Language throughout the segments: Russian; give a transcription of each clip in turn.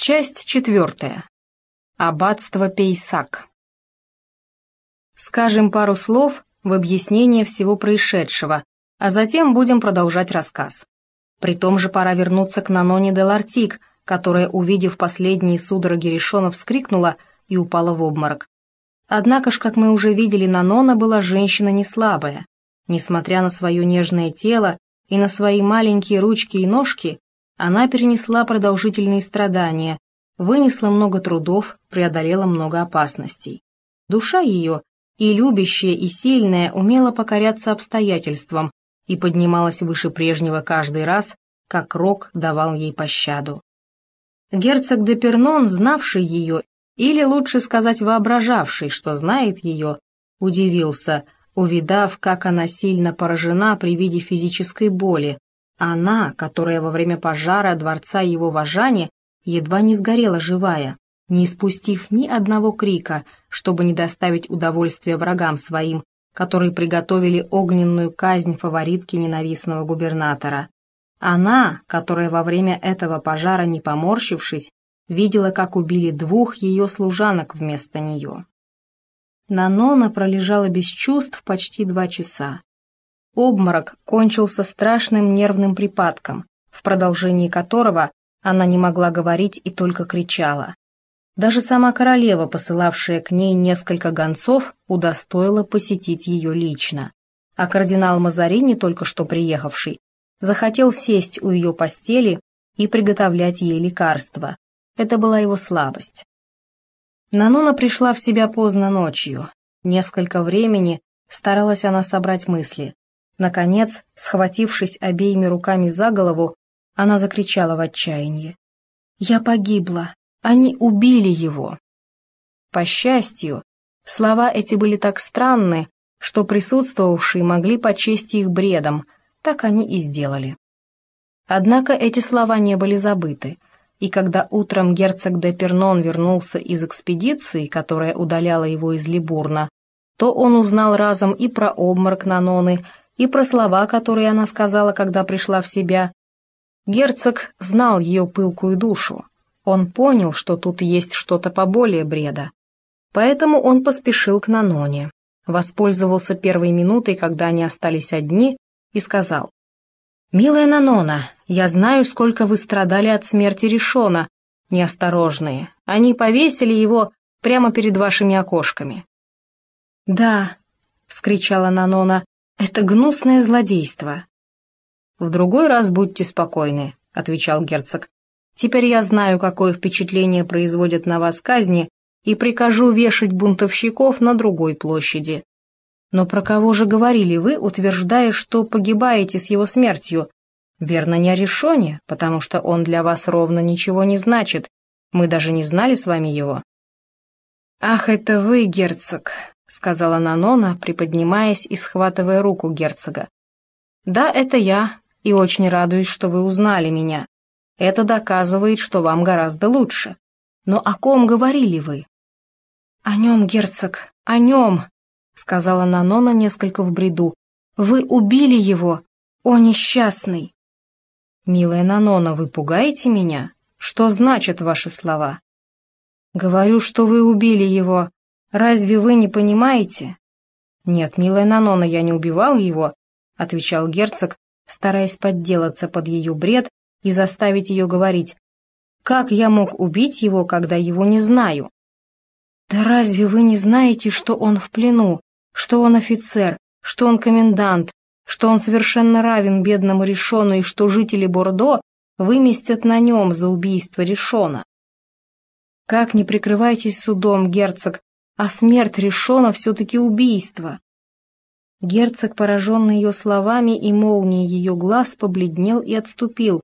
Часть четвертая. Аббатство Пейсак. Скажем пару слов в объяснение всего происшедшего, а затем будем продолжать рассказ. При том же пора вернуться к Наноне де Лартик, которая, увидев последние судороги Решона, вскрикнула и упала в обморок. Однако ж, как мы уже видели, Нанона была женщина не слабая. Несмотря на свое нежное тело и на свои маленькие ручки и ножки, она перенесла продолжительные страдания, вынесла много трудов, преодолела много опасностей. Душа ее, и любящая, и сильная, умела покоряться обстоятельствам и поднималась выше прежнего каждый раз, как Рок давал ей пощаду. Герцог де Пернон, знавший ее, или лучше сказать воображавший, что знает ее, удивился, увидав, как она сильно поражена при виде физической боли, она, которая во время пожара дворца его вожане едва не сгорела живая, не испустив ни одного крика, чтобы не доставить удовольствия врагам своим, которые приготовили огненную казнь фаворитки ненавистного губернатора. Она, которая во время этого пожара, не поморщившись, видела, как убили двух ее служанок вместо нее. Нанона пролежала без чувств почти два часа. Обморок кончился страшным нервным припадком, в продолжении которого она не могла говорить и только кричала. Даже сама королева, посылавшая к ней несколько гонцов, удостоила посетить ее лично. А кардинал Мазарини, только что приехавший, захотел сесть у ее постели и приготовлять ей лекарства. Это была его слабость. Нанона пришла в себя поздно ночью. Несколько времени старалась она собрать мысли. Наконец, схватившись обеими руками за голову, она закричала в отчаянии. «Я погибла! Они убили его!» По счастью, слова эти были так странны, что присутствовавшие могли почесть их бредом, так они и сделали. Однако эти слова не были забыты, и когда утром герцог де Пернон вернулся из экспедиции, которая удаляла его из Либурна, то он узнал разом и про обморок Наноны, и про слова, которые она сказала, когда пришла в себя. Герцог знал ее пылкую душу. Он понял, что тут есть что-то поболее бреда. Поэтому он поспешил к Наноне, воспользовался первой минутой, когда они остались одни, и сказал, «Милая Нанона, я знаю, сколько вы страдали от смерти Решона, неосторожные. Они повесили его прямо перед вашими окошками». «Да», — вскричала Нанона, это гнусное злодейство. В другой раз будьте спокойны, отвечал герцог. Теперь я знаю, какое впечатление производят на вас казни, и прикажу вешать бунтовщиков на другой площади. Но про кого же говорили вы, утверждая, что погибаете с его смертью? Верно, не о Решоне, потому что он для вас ровно ничего не значит. Мы даже не знали с вами его. Ах, это вы, герцог, — сказала Нанона, приподнимаясь и схватывая руку герцога. «Да, это я, и очень радуюсь, что вы узнали меня. Это доказывает, что вам гораздо лучше. Но о ком говорили вы?» «О нем, герцог, о нем», — сказала Нанона несколько в бреду. «Вы убили его, о несчастный!» «Милая Нанона, вы пугаете меня? Что значат ваши слова?» «Говорю, что вы убили его», Разве вы не понимаете?» «Нет, милая Нанона, я не убивал его», — отвечал герцог, стараясь подделаться под ее бред и заставить ее говорить. «Как я мог убить его, когда его не знаю?» «Да разве вы не знаете, что он в плену, что он офицер, что он комендант, что он совершенно равен бедному Решону и что жители Бордо выместят на нем за убийство Решона?» «Как не прикрывайтесь судом, герцог, а смерть решена все-таки убийство. Герцог, пораженный ее словами и молнией ее глаз, побледнел и отступил.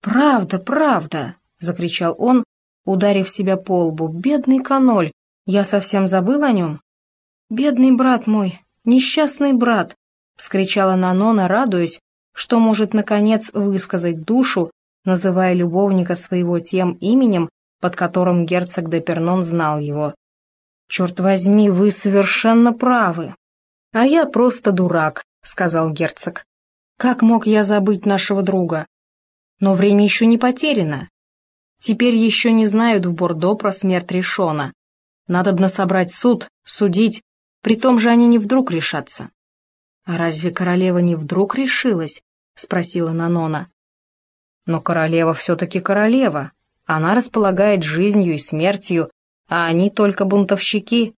«Правда, правда!» — закричал он, ударив себя по лбу. «Бедный каноль! Я совсем забыл о нем!» «Бедный брат мой! Несчастный брат!» — вскричала Нанона, радуясь, что может, наконец, высказать душу, называя любовника своего тем именем, под которым герцог де Пернон знал его. «Черт возьми, вы совершенно правы. А я просто дурак», — сказал» Как мог я забыть нашего друга? Но время еще не потеряно. Теперь еще не знают в Бордо про смерть Решона. Надобно собрать суд, судить, при том же они не вдруг решатся. «А разве королева не вдруг решилась?» — спросила Нанона. «Но королева все-таки королева. Она располагает жизнью и смертью, а они только бунтовщики.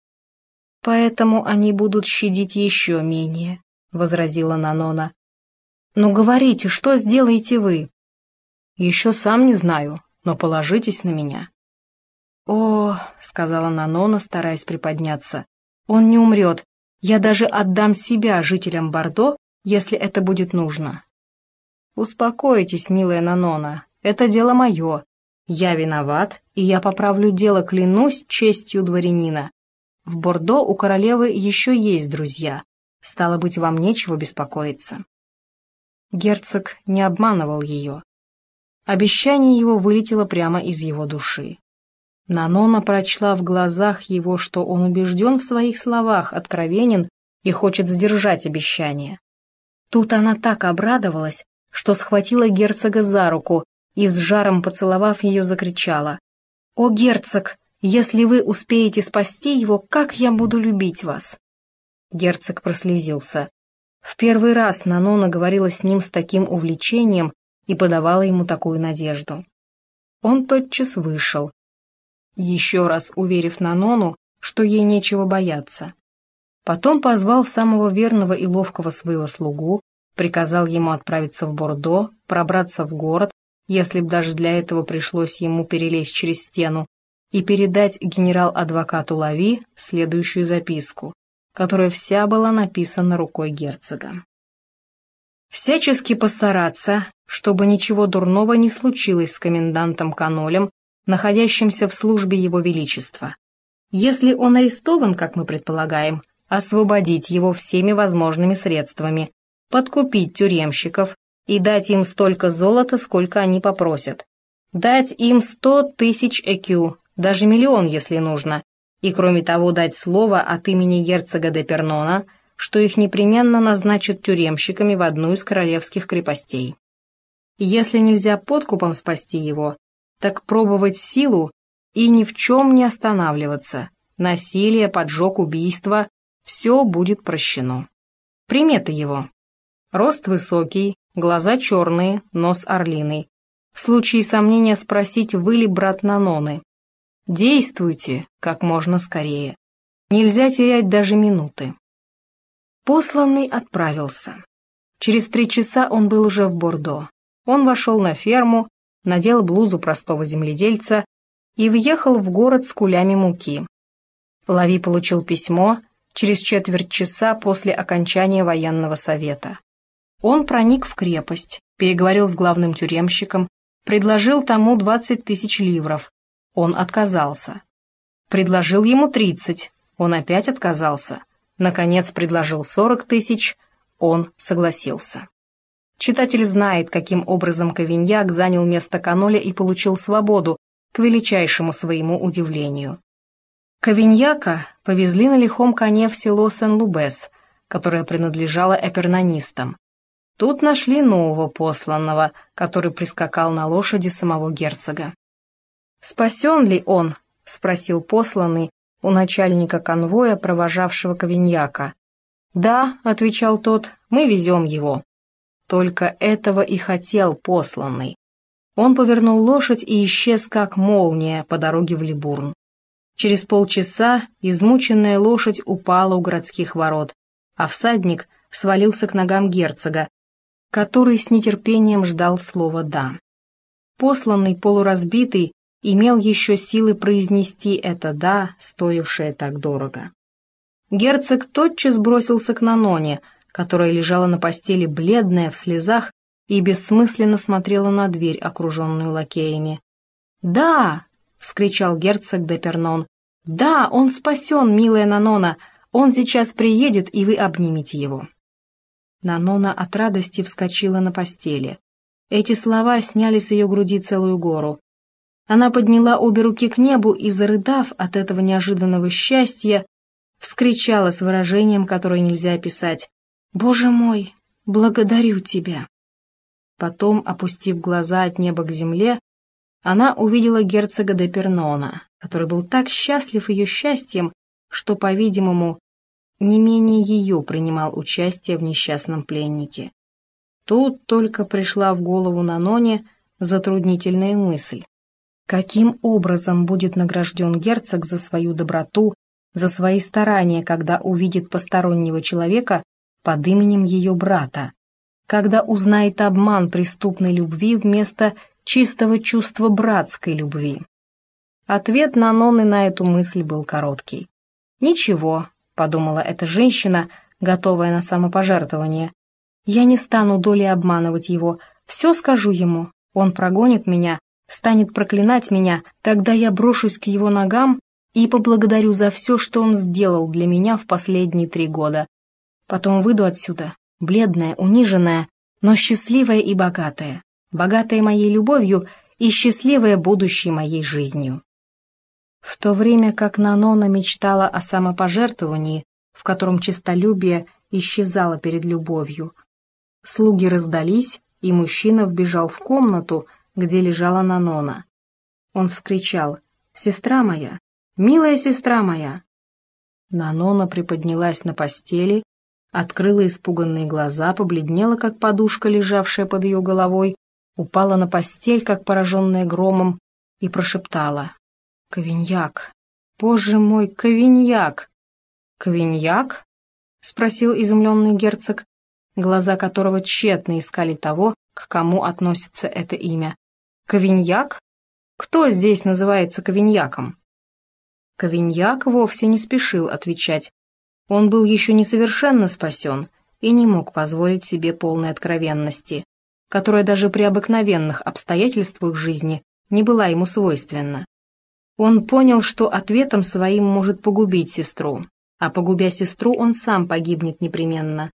Поэтому они будут щадить еще менее», — возразила Нанона. «Ну говорите, что сделаете вы?» «Еще сам не знаю, но положитесь на меня». «О», — сказала Нанона, стараясь приподняться, — «он не умрет. Я даже отдам себя жителям Бордо, если это будет нужно». «Успокойтесь, милая Нанона, это дело мое. Я виноват, и я поправлю дело, клянусь честью дворянина. В Бордо у королевы еще есть друзья. Стало быть, вам нечего беспокоиться». Герцог не обманывал ее. Обещание его вылетело прямо из его души. Нанона прочла в глазах его, что он убежден в своих словах, откровенен и хочет сдержать обещание. Тут она так обрадовалась, что схватила герцога за руку и с жаром поцеловав ее закричала. «О, герцог, если вы успеете спасти его, как я буду любить вас!» Герцог прослезился. В первый раз Нанона говорила с ним с таким увлечением, и подавала ему такую надежду. Он тотчас вышел, еще раз уверив Нанону, что ей нечего бояться. Потом позвал самого верного и ловкого своего слугу, приказал ему отправиться в Бордо, пробраться в город, если б даже для этого пришлось ему перелезть через стену, и передать генерал-адвокату Лави следующую записку, которая вся была написана рукой герцога. Всячески постараться, чтобы ничего дурного не случилось с комендантом Канолем, находящимся в службе Его Величества. Если он арестован, как мы предполагаем, освободить его всеми возможными средствами, подкупить тюремщиков и дать им столько золота, сколько они попросят. Дать им сто тысяч ЭКЮ, даже миллион, если нужно, и кроме того дать слово от имени герцога де Пернона, что их непременно назначат тюремщиками в одну из королевских крепостей. Если нельзя подкупом спасти его, так пробовать силу и ни в чем не останавливаться. Насилие, поджог, убийство – все будет прощено. Приметы его. Рост высокий, глаза черные, нос орлиный. В случае сомнения спросить, вы ли брат Наноны. Действуйте как можно скорее. Нельзя терять даже минуты. Посланный отправился. Через три часа он был уже в Бордо. Он вошел на ферму, надел блузу простого земледельца и въехал в город с кулями муки. Лави получил письмо через четверть часа после окончания военного совета. Он проник в крепость, переговорил с главным тюремщиком, предложил тому 20 тысяч ливров. Он отказался. Предложил ему 30, он опять отказался. Наконец предложил 40 тысяч, он согласился. Читатель знает, каким образом Кавиньяк занял место Каноля и получил свободу, к величайшему своему удивлению. Кавиньяка повезли на лихом коне в село Сен-Лубес, которое принадлежало эпернонистам. Тут нашли нового посланного, который прискакал на лошади самого герцога. «Спасен ли он?» — спросил посланный у начальника конвоя, провожавшего Кавиньяка. «Да», — отвечал тот, — «мы везем его». Только этого и хотел посланный. Он повернул лошадь и исчез, как молния, по дороге в Либурн. Через полчаса измученная лошадь упала у городских ворот, а всадник свалился к ногам герцога, который с нетерпением ждал слова «да». Посланный полуразбитый имел еще силы произнести это «да», стоившее так дорого. Герцог тотчас бросился к Наноне, которая лежала на постели бледная, в слезах, и бессмысленно смотрела на дверь, окруженную лакеями. «Да!» — вскричал герцог де Пернон. «Да, он спасен, милая Нанона! Он сейчас приедет, и вы обнимете его!» Нанона от радости вскочила на постели. Эти слова сняли с ее груди целую гору. Она подняла обе руки к небу и, зарыдав от этого неожиданного счастья, вскричала с выражением, которое нельзя описать. «Боже мой, благодарю тебя!» Потом, опустив глаза от неба к земле, она увидела герцога де Пернона, который был так счастлив ее счастьем, что, по-видимому, не менее ее принимал участие в несчастном пленнике. Тут только пришла в голову Наноне затруднительная мысль. Каким образом будет награжден герцог за свою доброту, за свои старания, когда увидит постороннего человека под именем ее брата, когда узнает обман преступной любви вместо чистого чувства братской любви? Ответ Наноны на эту мысль был короткий. «Ничего», — подумала эта женщина, готовая на самопожертвование, «я не стану долей обманывать его, все скажу ему, он прогонит меня, станет проклинать меня, тогда я брошусь к его ногам и поблагодарю за все, что он сделал для меня в последние три года. Потом выйду отсюда, бледная, униженная, но счастливая и богатая, богатая моей любовью и счастливая будущей моей жизнью. В то время как Нанона мечтала о самопожертвовании, в котором честолюбие исчезало перед любовью, слуги раздались, и мужчина вбежал в комнату, где лежала Нанона. Он вскричал «Сестра моя! Милая сестра моя!» Нанона приподнялась на постели, открыла испуганные глаза, побледнела, как подушка, лежавшая под ее головой, упала на постель, как пораженная громом, и прошептала «Ковиньяк! Боже мой, ковиньяк!» «Ковиньяк?» — спросил изумленный герцог, глаза которого тщетно искали того, к кому относится это имя. Ковиньяк? Кто здесь называется ковиньяком? Ковиньяк вовсе не спешил отвечать. Он был еще несовершенно спасен и не мог позволить себе полной откровенности, которая даже при обыкновенных обстоятельствах жизни не была ему свойственна. Он понял, что ответом своим может погубить сестру, а погубя сестру, он сам погибнет непременно.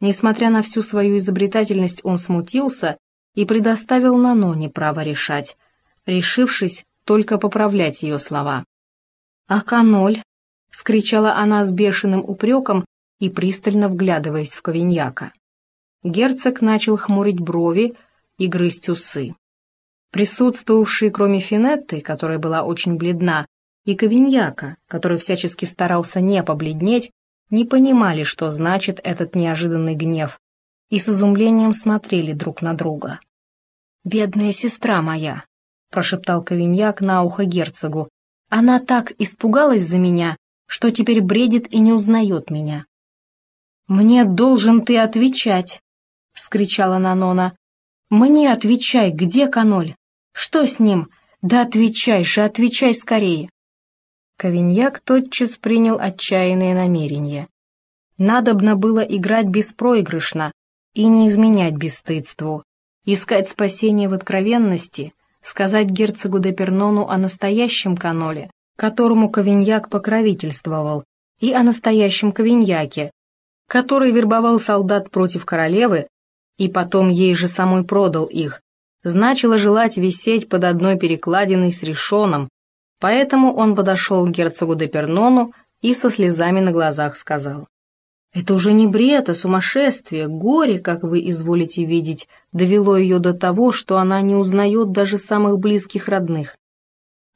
Несмотря на всю свою изобретательность, он смутился и предоставил Наноне право решать, решившись только поправлять ее слова. «А каноль?» — вскричала она с бешеным упреком и пристально вглядываясь в Ковиньяка. Герцог начал хмурить брови и грызть усы. Присутствовавшие, кроме Финетты, которая была очень бледна, и Ковиньяка, который всячески старался не побледнеть, не понимали, что значит этот неожиданный гнев, и с изумлением смотрели друг на друга. «Бедная сестра моя», — прошептал Ковиньяк на ухо герцогу, «она так испугалась за меня, что теперь бредит и не узнает меня». «Мне должен ты отвечать», — вскричала Нанона. «Мне отвечай, где каноль? Что с ним? Да отвечай же, отвечай скорее!» Ковиньяк тотчас принял отчаянные намерения. Надобно было играть беспроигрышно и не изменять бесстыдству, искать спасение в откровенности, сказать герцогу де Пернону о настоящем каноле, которому Ковиньяк покровительствовал, и о настоящем Ковиньяке, который вербовал солдат против королевы и потом ей же самой продал их, значило желать висеть под одной перекладиной с решоном, поэтому он подошел к герцогу де Пернону и со слезами на глазах сказал. Это уже не бред, а сумасшествие, горе, как вы изволите видеть, довело ее до того, что она не узнает даже самых близких родных.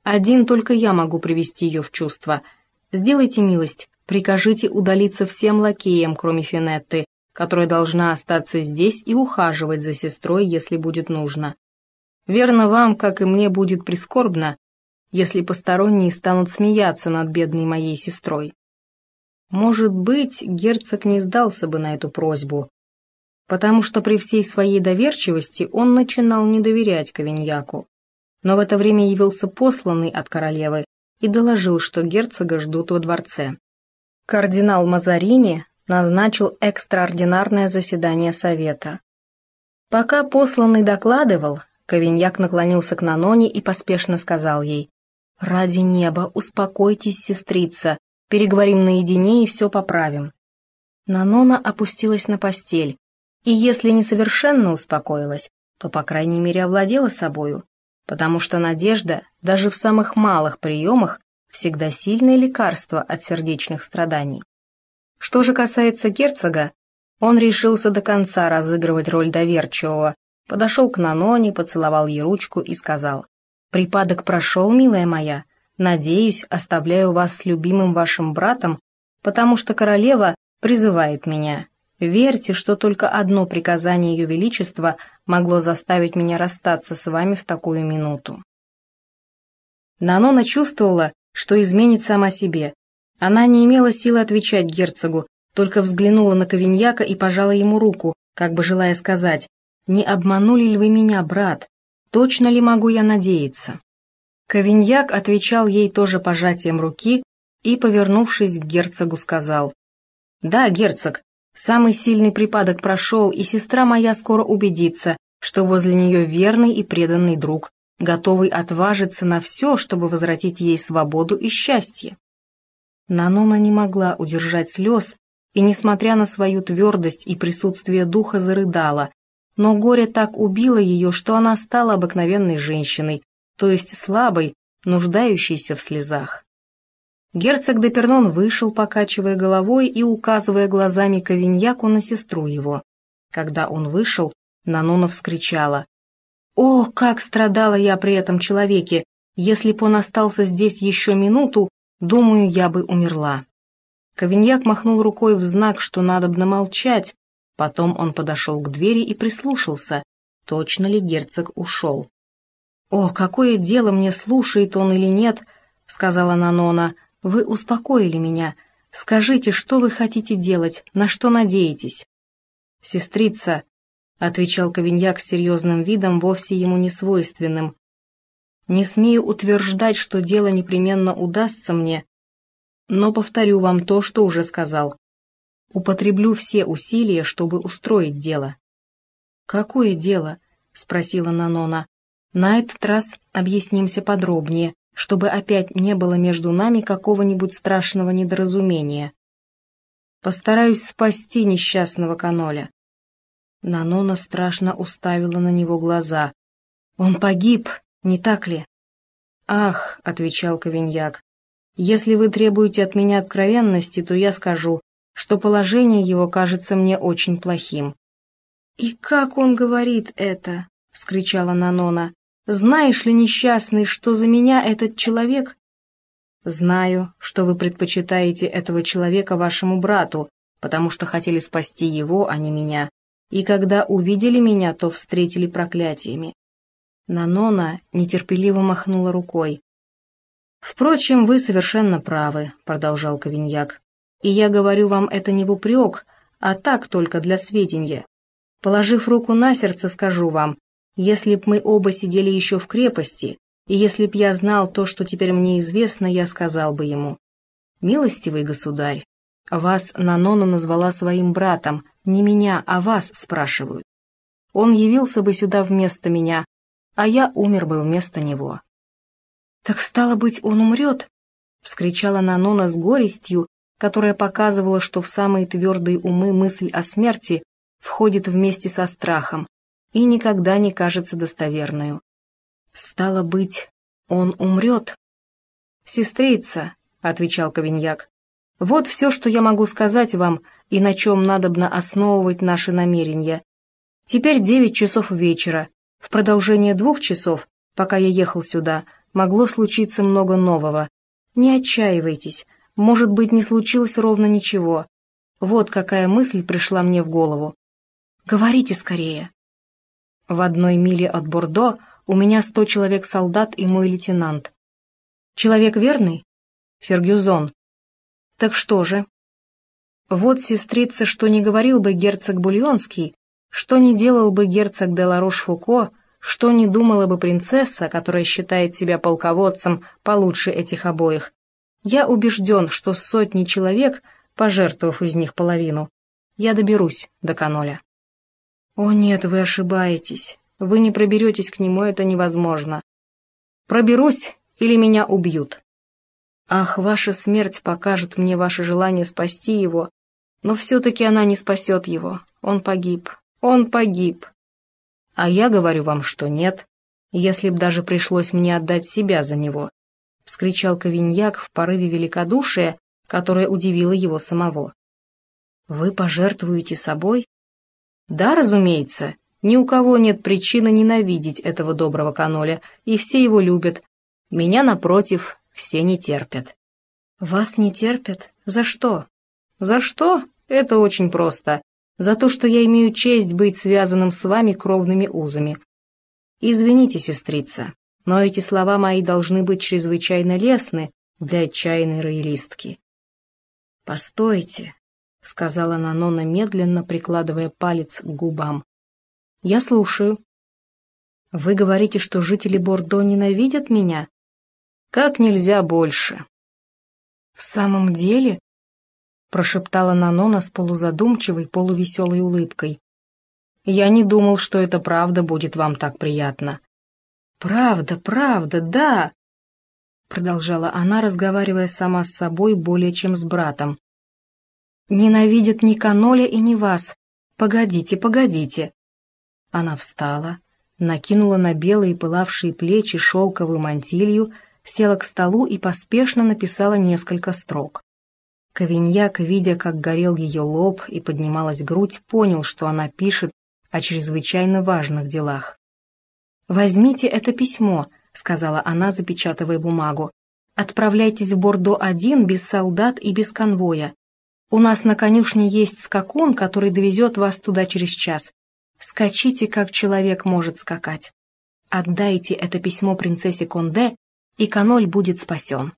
Один только я могу привести ее в чувство. Сделайте милость, прикажите удалиться всем лакеям, кроме Финетты, которая должна остаться здесь и ухаживать за сестрой, если будет нужно. Верно вам, как и мне, будет прискорбно, если посторонние станут смеяться над бедной моей сестрой. Может быть, герцог не сдался бы на эту просьбу, потому что при всей своей доверчивости он начинал не доверять Ковиньяку. Но в это время явился посланный от королевы и доложил, что герцога ждут во дворце. Кардинал Мазарини назначил экстраординарное заседание совета. Пока посланный докладывал, Ковиньяк наклонился к Наноне и поспешно сказал ей, «Ради неба, успокойтесь, сестрица, Переговорим наедине и все поправим». Нанона опустилась на постель, и если не совершенно успокоилась, то, по крайней мере, овладела собою, потому что надежда, даже в самых малых приемах, всегда сильное лекарство от сердечных страданий. Что же касается герцога, он решился до конца разыгрывать роль доверчивого, подошел к Наноне, поцеловал ей ручку и сказал, Припадок прошел, милая моя. Надеюсь, оставляю вас с любимым вашим братом, потому что королева призывает меня. Верьте, что только одно приказание Ее Величества могло заставить меня расстаться с вами в такую минуту. Нанона чувствовала, что изменит сама себе. Она не имела силы отвечать герцогу, только взглянула на Ковиньяка и пожала ему руку, как бы желая сказать, «Не обманули ли вы меня, брат? Точно ли могу я надеяться?» Ковиньяк отвечал ей тоже пожатием руки и, повернувшись к герцогу, сказал, «Да, герцог, самый сильный припадок прошел, и сестра моя скоро убедится, что возле нее верный и преданный друг, готовый отважиться на все, чтобы возвратить ей свободу и счастье». Нанона не могла удержать слез и, несмотря на свою твердость и присутствие духа, зарыдала, но горе так убило ее, что она стала обыкновенной женщиной, то есть слабой, нуждающейся в слезах. Герцог де Пернон вышел, покачивая головой и указывая глазами Ковиньяку на сестру его. Когда он вышел, Нанона вскричала. «О, как страдала я при этом человеке! Если б он остался здесь еще минуту, думаю, я бы умерла». Ковиньяк махнул рукой в знак, что надо бы намолчать. Потом он подошел к двери и прислушался, точно ли герцог ушел. «О, какое дело мне, слушает он или нет?» — сказала Нанона. «Вы успокоили меня. Скажите, что вы хотите делать, на что надеетесь?» «Сестрица», — отвечал Ковиньяк с серьезным видом, вовсе ему не свойственным. «Не смею утверждать, что дело непременно удастся мне, но повторю вам то, что уже сказал. Употреблю все усилия, чтобы устроить дело». «Какое дело?» — спросила Нанона. «На этот раз объяснимся подробнее, чтобы опять не было между нами какого-нибудь страшного недоразумения. Постараюсь спасти несчастного каноля». Нанона страшно уставила на него глаза. «Он погиб, не так ли?» «Ах», — отвечал Ковиньяк, если вы требуете от меня откровенности, то я скажу, что положение его кажется мне очень плохим». «И как он говорит это?» — вскричала Нанона. «Знаешь ли, несчастный, что за меня этот человек?» «Знаю, что вы предпочитаете этого человека вашему брату, потому что хотели спасти его, а не меня, и когда увидели меня, то встретили проклятиями». Нанона нетерпеливо махнула рукой. «Впрочем, вы совершенно правы», — продолжал Ковиньяк. «И я говорю вам это не в упрек, а так только для сведения. Положив руку на сердце, скажу вам, если б мы оба сидели еще в крепости, и если б я знал то, что теперь мне известно, я сказал бы ему. Милостивый государь, вас Нанона назвала своим братом, не меня, а вас спрашивают. Он явился бы сюда вместо меня, а я умер бы вместо него. «Так стало быть, он умрет?» — вскричала Нанона с горестью, которая показывала, что в самые твердые умы мысль о смерти входит вместе со страхом и никогда не кажется достоверную. «Стало быть, он умрет?» «Сестрица», — отвечал Ковиньяк, — «вот все, что я могу сказать вам и на чем надобно основывать наши намерения. Теперь девять часов вечера. В продолжение двух часов, пока я ехал сюда, — могло случиться много нового. Не отчаивайтесь, может быть, не случилось ровно ничего. Вот какая мысль пришла мне в голову. Говорите скорее. В одной миле от Бордо у меня сто человек солдат и мой лейтенант. Человек верный? Фергюзон. Так что же? Вот, сестрица, что не говорил бы герцог Бульонский, что не делал бы герцог де Ларош-Фуко, что не думала бы принцесса, которая считает себя полководцем получше этих обоих? Я убежден, что сотни человек, пожертвовав из них половину, я доберусь до Каноля. О нет, вы ошибаетесь. Вы не проберетесь к нему, это невозможно. Проберусь или меня убьют. Ах, ваша смерть покажет мне ваше желание спасти его, но все-таки она не спасет его. Он погиб. Он погиб. А я говорю вам, что нет, если б даже пришлось мне отдать себя за него», — вскричал Ковиньяк в порыве великодушия, которое удивило его самого. «Вы пожертвуете собой?» «Да, разумеется, Ни у кого нет причины ненавидеть этого доброго каноля, и все его любят. Меня, напротив, все не терпят. Вас не терпят? За что? За что? Это очень просто. За то, что я имею честь быть связанным с вами кровными узами. Извините, сестрица, но эти слова мои должны быть чрезвычайно лестны для отчаянной роялистки. «Постойте», — сказала Нанона, медленно прикладывая палец к губам. «Я слушаю». «Вы говорите, что жители Бордо ненавидят меня?» «Как нельзя больше». «В самом деле?» Прошептала Нанона с полузадумчивой, полувеселой улыбкой. «Я не думал, что это правда будет вам так приятно». «Правда, правда, да!» Продолжала она, разговаривая сама с собой более чем с братом. «Ненавидят ни Каноля и ни вас. Погодите, погодите!» Она встала, накинула на белые пылавшие плечи шелковую мантилью, села к столу и поспешно написала несколько строк. Ковиньяк, видя, как горел ее лоб и поднималась грудь, понял, что она пишет о чрезвычайно важных делах. «Возьмите это письмо», — сказала она, запечатывая бумагу. «Отправляйтесь в Бордо один, без солдат и без конвоя. У нас на конюшне есть скакун, который довезет вас туда через час. Скачите, как человек может скакать. Отдайте это письмо принцессе Конде, и каноль будет спасен».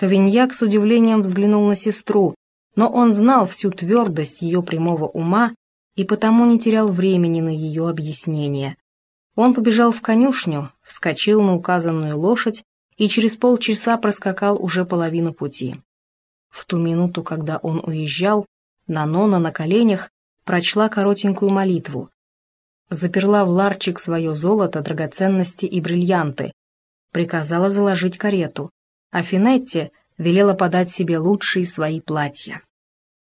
Ковиньяк с удивлением взглянул на сестру, но он знал всю твердость ее прямого ума и потому не терял времени на ее объяснение. Он побежал в конюшню, вскочил на указанную лошадь и через полчаса проскакал уже половину пути. В ту минуту, когда он уезжал, Нанона на коленях прочла коротенькую молитву. Заперла в ларчик свое золото, драгоценности и бриллианты, приказала заложить карету, а Финетте велела подать себе лучшие свои платья.